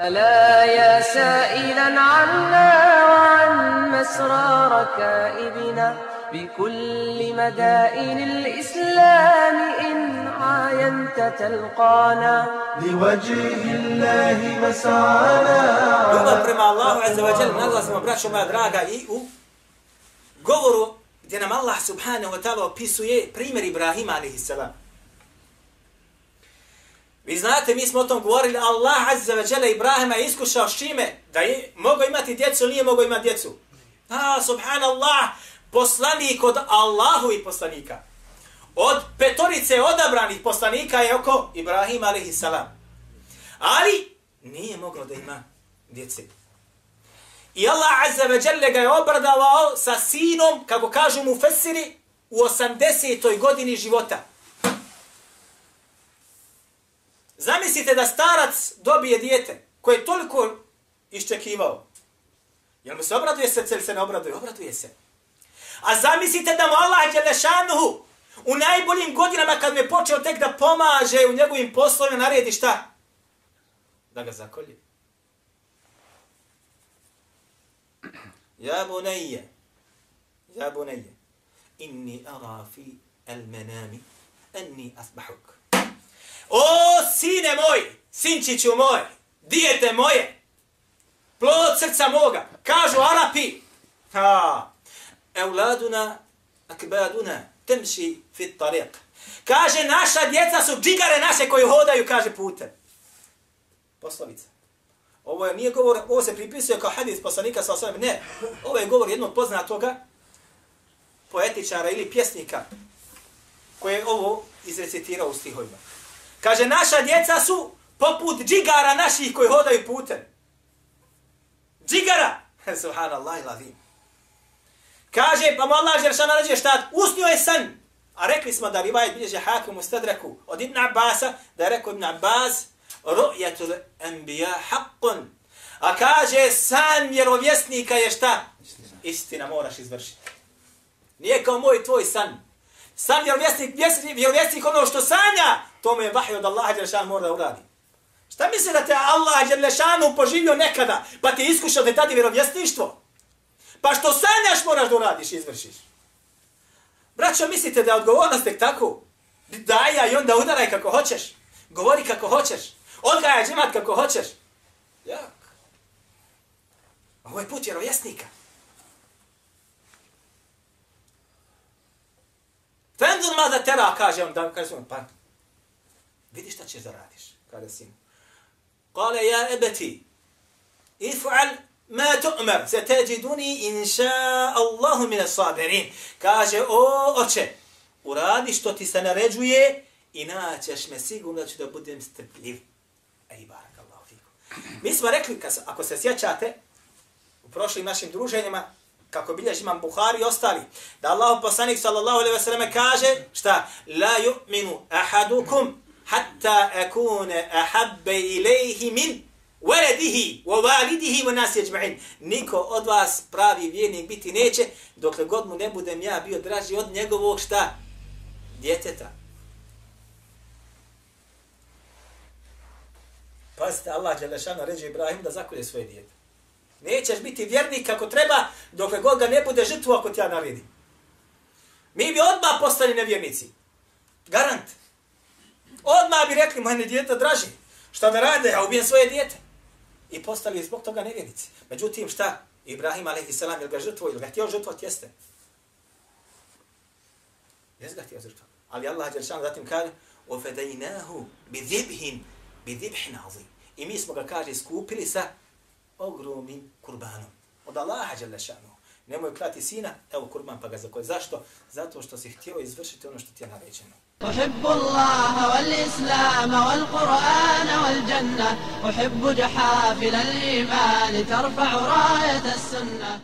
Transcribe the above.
ألا يا سائلا عنا وعن مسرى ركائبنا بكل مدائن الإسلام إن عاينت تلقانا لوجه الله مسعانا Ljubav prema Allahu Azza wa Jal naglasimo, braćo moja draga, i u govoru gdje nam Allah subhanahu wa ta'ala opisuje primjer Ibrahima alaihi salam. Vi znate, mi smo o tom govorili, Allah Azza wa Jalla Ibrahima je iskušao s čime? Da je mogao imati djecu, nije mogao imati djecu. A, subhanallah, poslanik od Allahu i poslanika. Od petorice odabranih poslanika je oko Ibrahima alaihi salam. Ali nije mogao da ima djece. I Allah Azza wa Jalla ga je obradavao sa sinom, kako kažu mu Fesiri, u 80. godini života. Zamislite da starac dobije dijete koje je toliko iščekivao. Jel mu se obraduje srce ili se ne obraduje? Obraduje se. A zamislite da mu Allah Đelešanuhu u najboljim godinama kad mu je počeo tek da pomaže u njegovim poslovima naredi šta? Da ga zakolje. Ja bunajje, ja bunajje, inni ara fi al manami anni asbahuk. O, sine moj, sinčiću moj, dijete moje, plod srca moga, kažu Arapi, ha, euladuna akbaduna temši fit tariq. Kaže, naša djeca su džigare naše koji hodaju, kaže, putem. Poslovica. Ovo je nije govor, ovo se pripisuje kao hadis poslanika sa osvijem. Ne, ovo je govor jednog poznatoga poetičara ili pjesnika koji je ovo izrecitirao u stihovima. Kaže, naša djeca su poput džigara naših koji hodaju putem. Džigara! Subhanallah ilazim. Kaže, pa mu Allah žerša naređe šta? Usnio je san. A rekli smo da rivajet bilježe hakim u stadraku od Ibn Abasa, da je rekao Ibn Abbas, ru'jatul anbiya haqqun. A kaže, san vjerovjesnika je šta? Istina moraš izvršiti. Nije kao moj tvoj san. Sam vjerovjesnik, vjerovjesnik ono što sanja, to mu je vahij od Allaha Đelešanu mora da uradi. Šta misli da te Allah Đelešanu poživio nekada, pa ti iskušao da tada vjerovjesništvo? Pa što sanjaš moraš da uradiš i izvršiš. Braćo, mislite da je odgovornost tek tako? Daj ja i onda udaraj kako hoćeš. Govori kako hoćeš. Odgajaj džemat kako hoćeš. Jak. Ovo je put vjerovjesnika. Da tera, kaže on, da, kaže on, pa, vidi šta ćeš da radiš, kada sin. Kale, ja ebeti, if'al ma tu'mer, se teđiduni inša Allahu mine sabirin. Kaže, o, oče, uradi što ti se naređuje i me sigurno da ću da budem strpljiv. Ej, barak Allah, fiku. Mi smo rekli, ako se sjećate, u prošlim našim druženjima, kako bilježi imam Buhari i ostali, da Allah poslanik sallallahu alaihi ve selleme kaže, šta? La yu'minu ahadukum hatta akune ahabbe ilaihi min waladihi wa validihi, wa nas jeđma'in. Niko od vas pravi vjernik biti neće, dokle god mu ne budem ja bio draži od njegovog šta? Djeteta. Pazite, Allah Đelešana ređe Ibrahim da zakolje svoje djete. Nećeš biti vjernik kako treba, dok god ga ne bude žrtvu ako ti ja naredim. Mi bi odmah postali nevjernici. Garant. Odmah bi rekli, mojene djeta draži. Šta da rade? Ja ubijem svoje djete. I postali zbog toga nevjernici. Međutim, šta? Ibrahim a.s. je ga žrtvo ili ga htio žrtvot? Jeste. Jeste ga htio žrtvot. Ali Allah je zatim kaže, وَفَدَيْنَاهُ بِذِبْهِنْ بِذِبْهِنْ عَظِيمٍ I mi smo ga, kaže, skupili sa ogromnim kurbanom. Od Allaha dželle šanu. Nemoj klati sina, evo kurban pa ga zakoj. Zašto? Zato što si htio izvršiti ono što ti je naređeno. أحب الله والإسلام والقرآن والجنة أحب جحافل الإيمان ترفع راية السنة